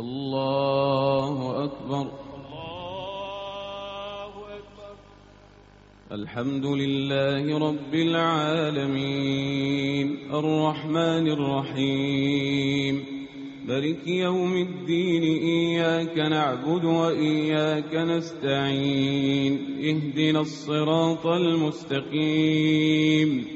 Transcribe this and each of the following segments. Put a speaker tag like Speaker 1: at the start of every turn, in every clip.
Speaker 1: الله أكبر.
Speaker 2: الله أكبر.
Speaker 1: الحمد لله رب العالمين. الرحمن الرحيم. ملك يوم الدين إياك نعبد وإياك نستعين. اهدنا الصراط المستقيم.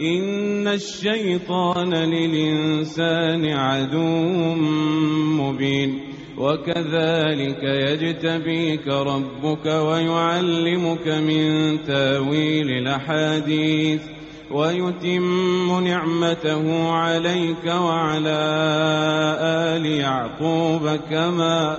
Speaker 1: إن الشيطان للإنسان عدو مبين وكذلك يجتبيك ربك ويعلمك من تاويل الأحاديث ويتم نعمته عليك وعلى آل يعقوب كما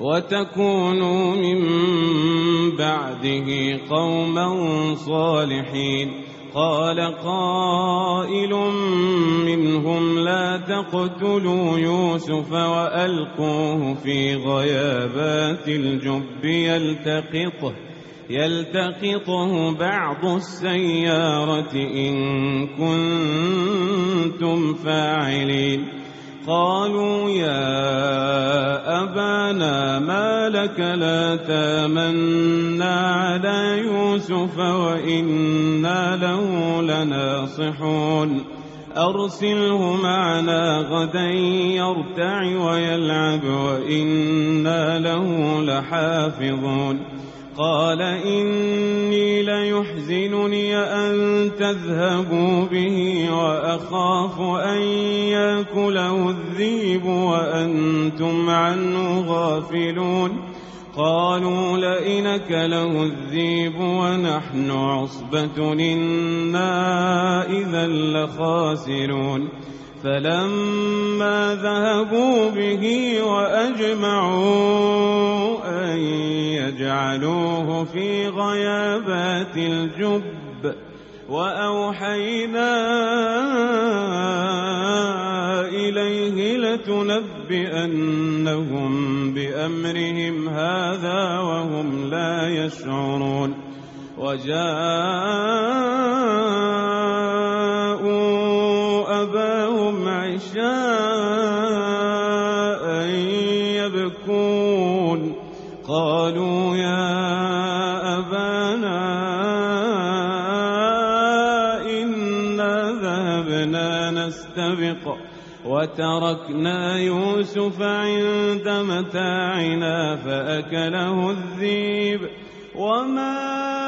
Speaker 1: وتكونوا من بعده قوما صالحين. قال قائل منهم لا تقتلوا يوسف وألقوه في غيابات الجب يلتقطه يلتقطه بعض السيارة إن كنتم فاعلين. قالوا يا أبانا ما لك لا تامنا على يوسف وإنا له لناصحون. أرسله معنا غدا يرتع ويلعب وإنا له لحافظون. قال إني ليحزنني أن تذهبوا به وأخاف أن يأكله الذيب وأنتم عنه غافلون. قالوا لئن أكله الذيب ونحن عصبة إنا إذا لخاسرون. فلما ذهبوا به وأجمعوا أن يجعلوه في غيابات الجب وأوحينا إليه لتنبئنهم بأمرهم هذا وهم لا يشعرون. وجاءوا عشاء يبكون. قالوا يا أبانا إنا ذهبنا نستبق وتركنا يوسف عند متاعنا فأكله الذيب. وما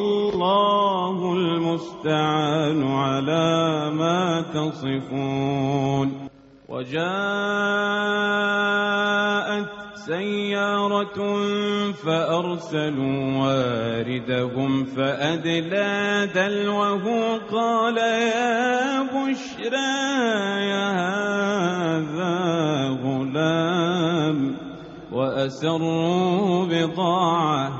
Speaker 1: والله المستعان على ما تصفون. وجاءت سيارة فأرسلوا واردهم فأدلى دلوه قال يا بشرى يا هذا غلام وأسروا بضاعة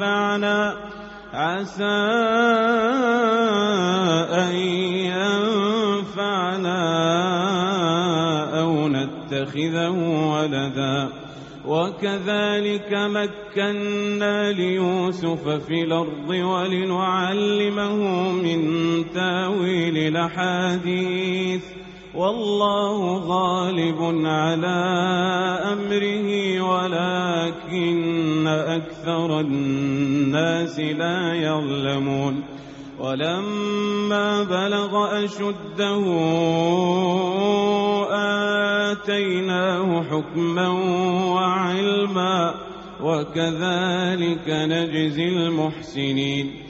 Speaker 1: ينفعنا عسى أن ينفعنا أو نتخذه ولدا. وكذلك مكنا ليوسف في الأرض ولنعلمه من تأويل الأحاديث. والله غالب على أمره ولكن أكثر الناس لا يظلمون. ولما بلغ أشده آتيناه حكما وعلما وكذلك نجزي المحسنين.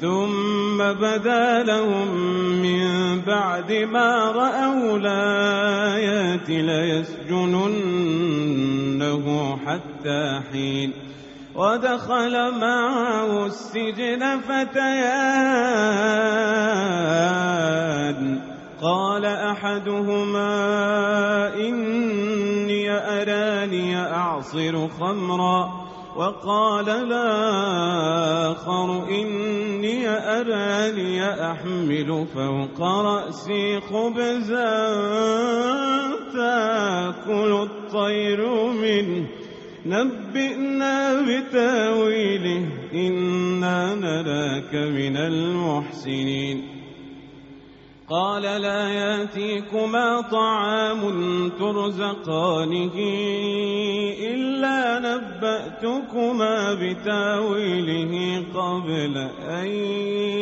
Speaker 1: ثم بدا لهم من بعد ما رأوا الآيات ليسجننه حتى حين ودخل معه السجن فتيان. قال أحدهما إني أراني أعصر خمرا. وقال الآخر إني أراني أحمل فوق رأسي خبزا تأكل الطير منه. نبئنا بتأويله إنا نراك من المحسنين. قال لا ياتيكما طعام ترزقانه إلا نبأتكما بتاويله قبل أن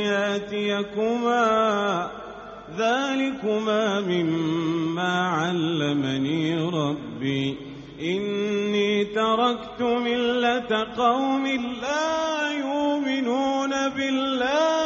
Speaker 1: ياتيكما. ذلكما مما علمني ربي. إني تركت ملة قوم لا يؤمنون بالله.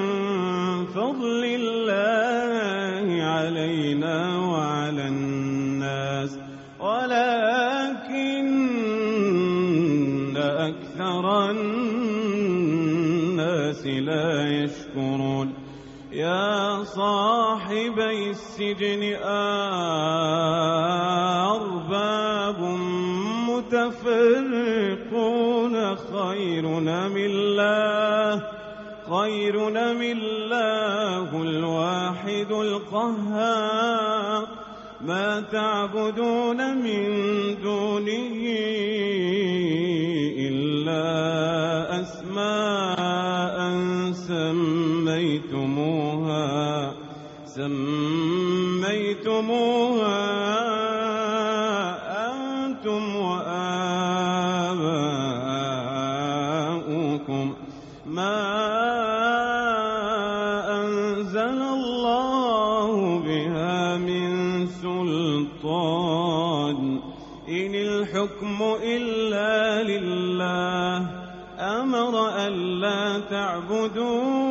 Speaker 1: السجن أرباب متفرقون خير من الله؟ خير من الله الواحد القهار؟ ما تعبدون من سميتموها أنتم وآباؤكم. ما أنزل الله بها من سلطان. إن الحكم إلا لله أمر ألا تعبدوا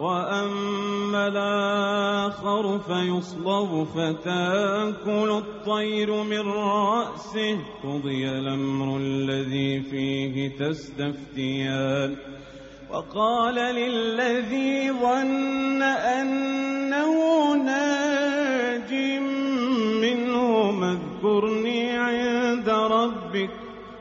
Speaker 1: وأما الآخر فيصلب فتاكل الطير من رأسه قضي الأمر الذي فيه تستفتيان وقال للذي ظن أنه ناج منه اذكرني عند ربك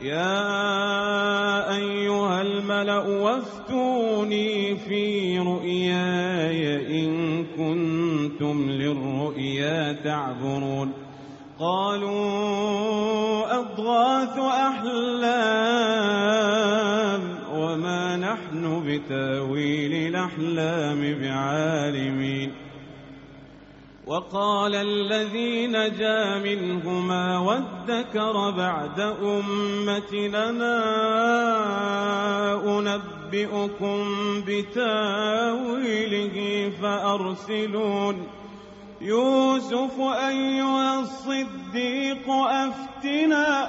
Speaker 1: يا أيها الملأ وافتوني في رؤياي إن كنتم للرؤيا تعبرون. قالوا أضغاث أحلام وما نحن بتاويل الأحلام بعالمين. وقال الذي نجا منهما وادكر بعد أمتنا أنبئكم بتأويله فأرسلون. يوسف أيها الصديق أفتنا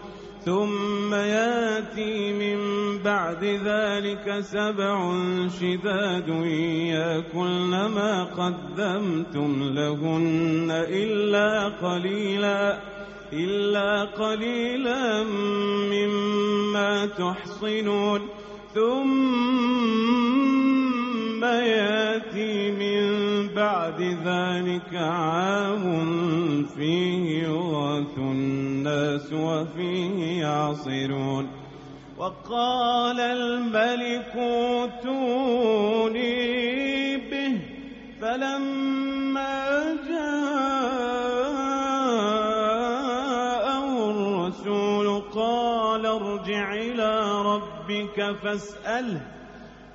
Speaker 1: ثم ياتي من بعد ذلك سبع شداد ياكلن ما قدمتم لهن إلا قليلا إلا قليلا مما تحصنون. ثم ياتي من بعد ذلك عام فيه يغاث الناس وفيه يعصرون. وقال الملك اوتوني به فلما جاءه الرسول قال ارجع إلى ربك فاسأله.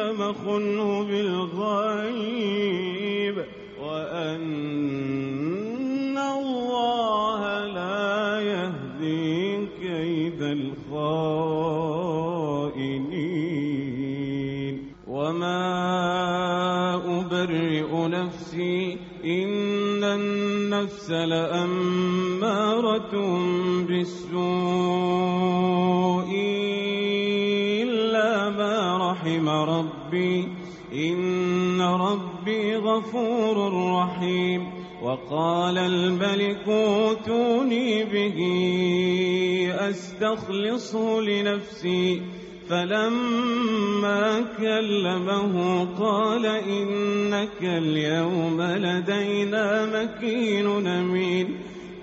Speaker 1: لم أخنه بالغيب وأن الله لا يهدي كيد الخائنين. وما أبرئ نفسي إن النفس لأمارة بالسوء. ربي إن ربي غفور رحيم. وقال الملك أوتوني به أستخلصه لنفسي. فلما كلمه قال إنك اليوم لدينا مكين أمين.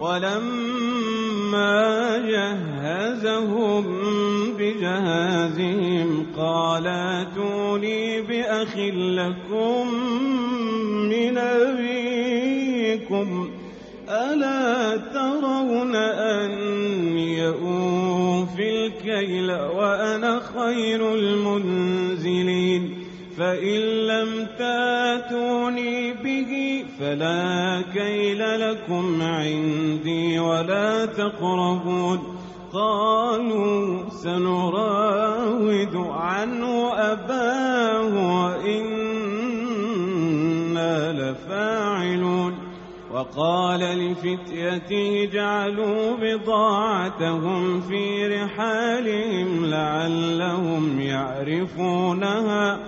Speaker 1: ولما جهزهم بجهازهم قال أتوني بأخ لكم من أبيكم ألا ترون أني أوفي الكيل وأنا خير المنزلين فإن لم تاتوني فلا كيل لكم عندي ولا تقربون. قالوا سنراود عنه أباه وإنا لفاعلون. وقال لفتيته جعلوا بضاعتهم في رحالهم لعلهم يعرفونها.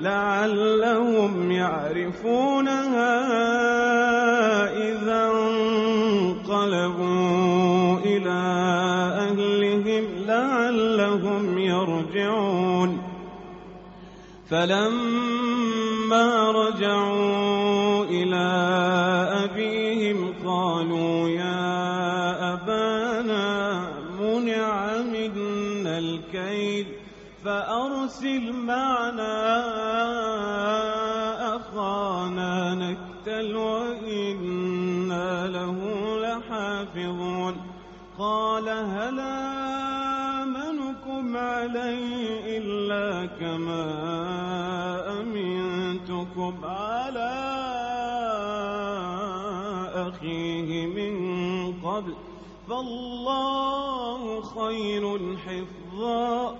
Speaker 1: لعلهم يعرفونها إذا انقلبوا إلى أهلهم لعلهم يرجعون. فلما رجعوا فأرسل معنا أخانا نكتل وإنا له لحافظون. قال هل آمنكم عليه إلا كما أمنتكم على أخيه من قبل فالله خير حفظا.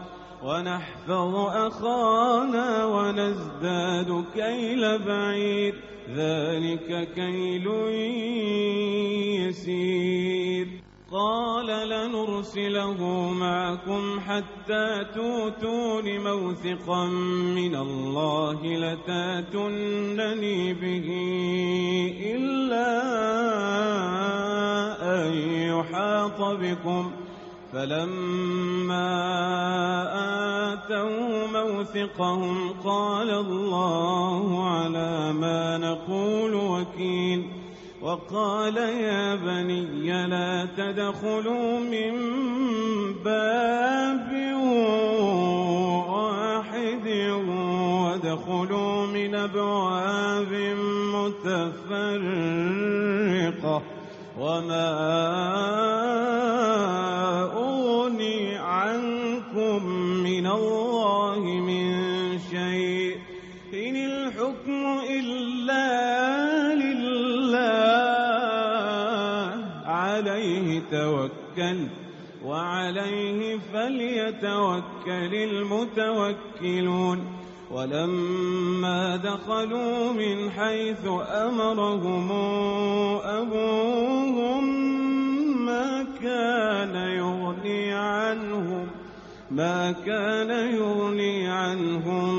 Speaker 1: ونحفظ أخانا ونزداد كيل بعير. ذلك كيل يسير. قال لنرسله معكم حتى توتون موثقا. من الله لتاتونني به إلا أن يحاط بكم. فلما آتوا موثقهم قال الله على ما نقول وكيل وقال يا بني لا تدخلوا من باب واحد وادخلوا من أبواب متفرقة وما توكل وعليه فليتوكل المتوكلون. ولما دخلوا من حيث أمرهم أبوهم ما كان يغني عنهم ما كان يغني عنهم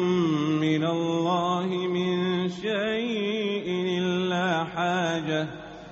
Speaker 1: من الله من شيء إلا حاجة.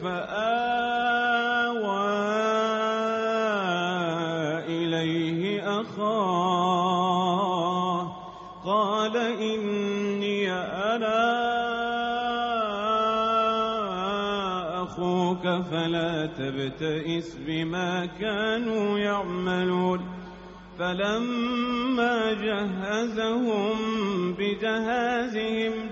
Speaker 1: يوسف آوى إليه أخاه قال إني أنا أخوك فلا تبتئس بما كانوا يعملون. فلما جهزهم بجهازهم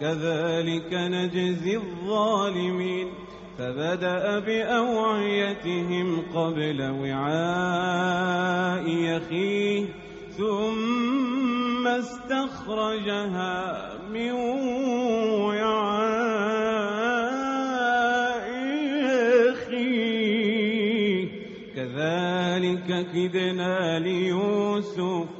Speaker 1: كذلك نجزي الظالمين فبدأ بأوعيتهم قبل وعاء يخيه ثم استخرجها من وعاء يخيه. كذلك كدنا ليوسف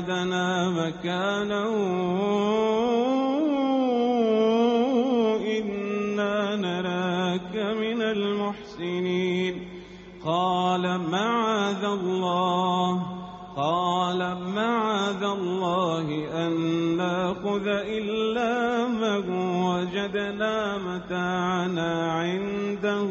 Speaker 1: فخذ أحدنا مكانه إنا نراك من المحسنين. قال معاذ الله قال معاذ الله أن نأخذ إلا من وجدنا متاعنا عنده.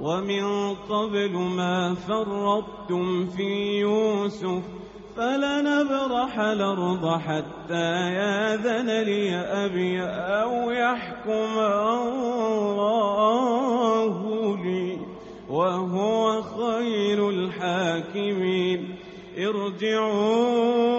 Speaker 1: ومن قبل ما فرطتم في يوسف فلنبرح الأرض حتى ياذن لي أبي أو يحكم الله لي وهو خير الحاكمين. ارجعوا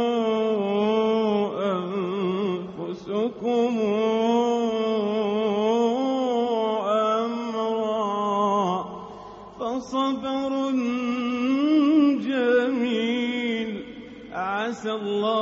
Speaker 1: عسى الله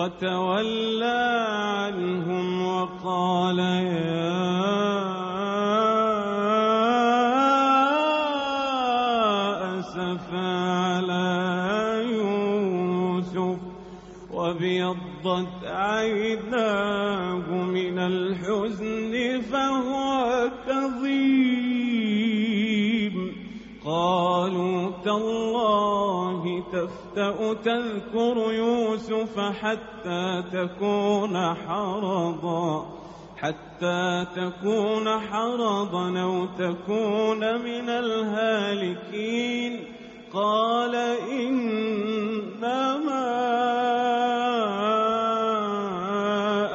Speaker 1: وتولى عنهم وقال يا أسفا على يوسف وابيضت عيناه من الحزن فهو كظيم. قالوا تالله تفتأ تذكر يوسف حتى تكون حرضا حتى تكون حرضا أو تكون من الهالكين. قال إنما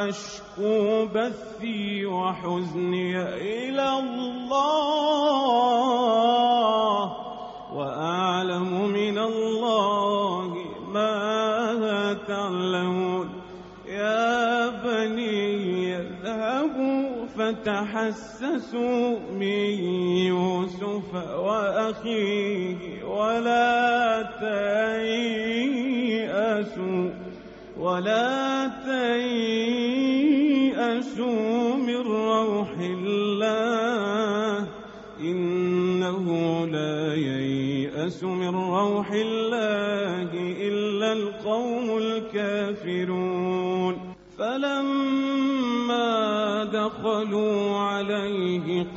Speaker 1: أشكو بثي وحزني إلى فتحسسوا من يوسف وأخيه ولا تيأسوا ولا تيأسوا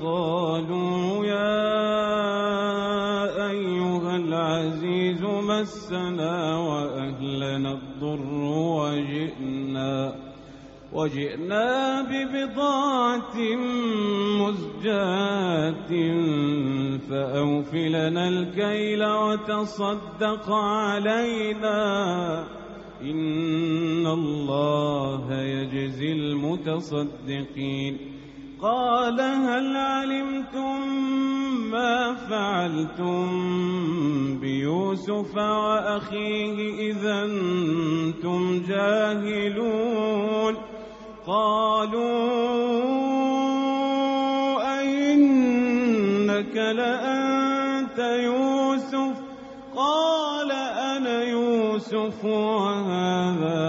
Speaker 1: قالوا يا أيها العزيز مسنا وأهلنا الضر وجئنا وجئنا ببضاعة مزجاة فأوف لنا الكيل وتصدق علينا. إن الله يجزي المتصدقين. قال هل علمتم ما فعلتم بيوسف وأخيه إذا أنتم جاهلون؟ قالوا أئنك لأنت يوسف؟ قال أنا يوسف وهذا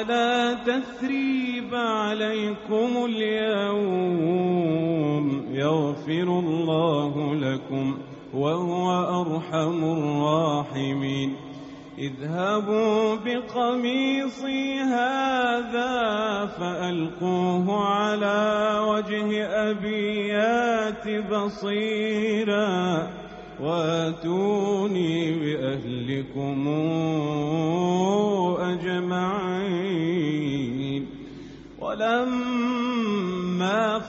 Speaker 1: قال لا تثريب عليكم اليوم. يغفر الله لكم وهو أرحم الراحمين. اذهبوا بقميصي هذا فألقوه على وجه أبيات بصيرا. واتوني بأهلكم.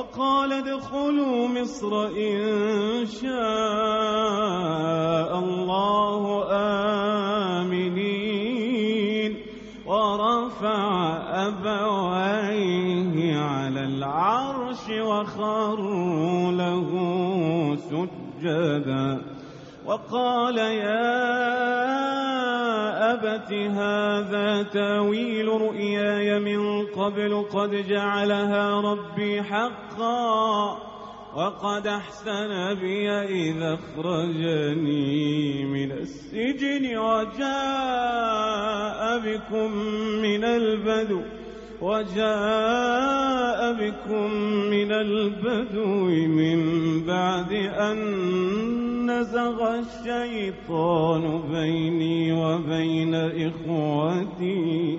Speaker 1: وقال ادخلوا مصر إن شاء الله آمنين. ورفع أبويه على العرش وخروا له سجدا. وقال يا أبت هذا تأويل رؤياي من قبل قد جعلها ربي حقا وقد أحسن بي إذا أخرجني من السجن وجاء بكم من البدو وجاء بكم من البدو من بعد أن نزغ الشيطان بيني وبين إخوتي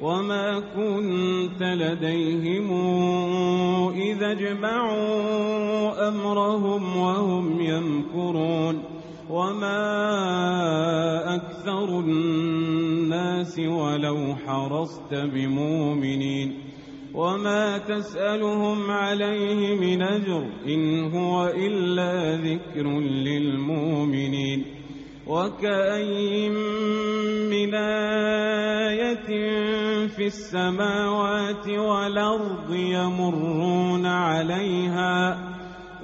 Speaker 1: وما كنت لديهم إذا اجمعوا أمرهم وهم يمكرون وما أكثر الناس ولو حرصت بمؤمنين وما تسألهم عليه من أجر إن هو إلا ذكر للمؤمنين وكأين من آية في السماوات والأرض يمرون عليها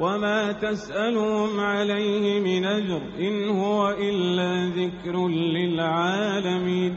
Speaker 1: وما تسألهم عليه من أجر إن هو إلا ذكر للعالمين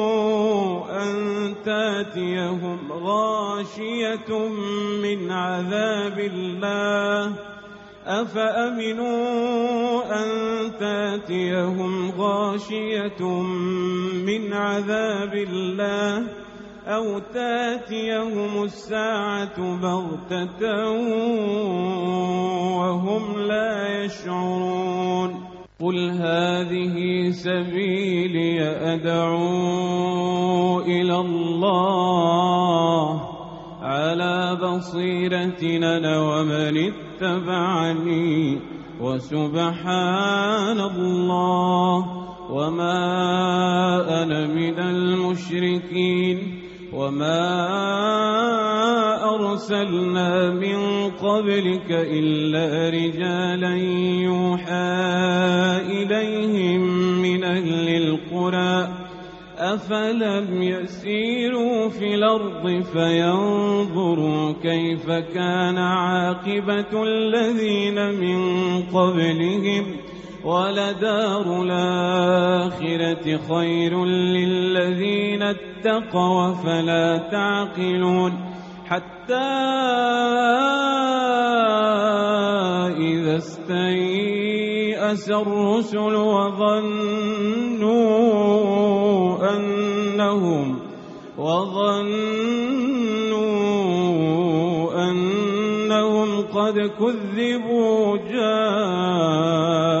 Speaker 1: أن تاتيهم غاشية من عذاب الله أفأمنوا أن تاتيهم غاشية من عذاب الله أو تاتيهم الساعة بغتة وهم لا يشعرون قل هذه سبيلي أدعو إلى الله على بصيرة أنا ومن اتبعني وسبحان الله وما أنا من المشركين وما أرسلنا من قبلك إلا رجالا يوحى إليهم من أهل القرى أفلم يسيروا في الأرض فينظروا كيف كان عاقبة الذين من قبلهم ۖ ولدار الآخرة خير للذين اتقوا فلا تعقلون حتى إذا استيأس الرسل وظنوا أنهم وظنوا أنهم قد كذبوا جاءهم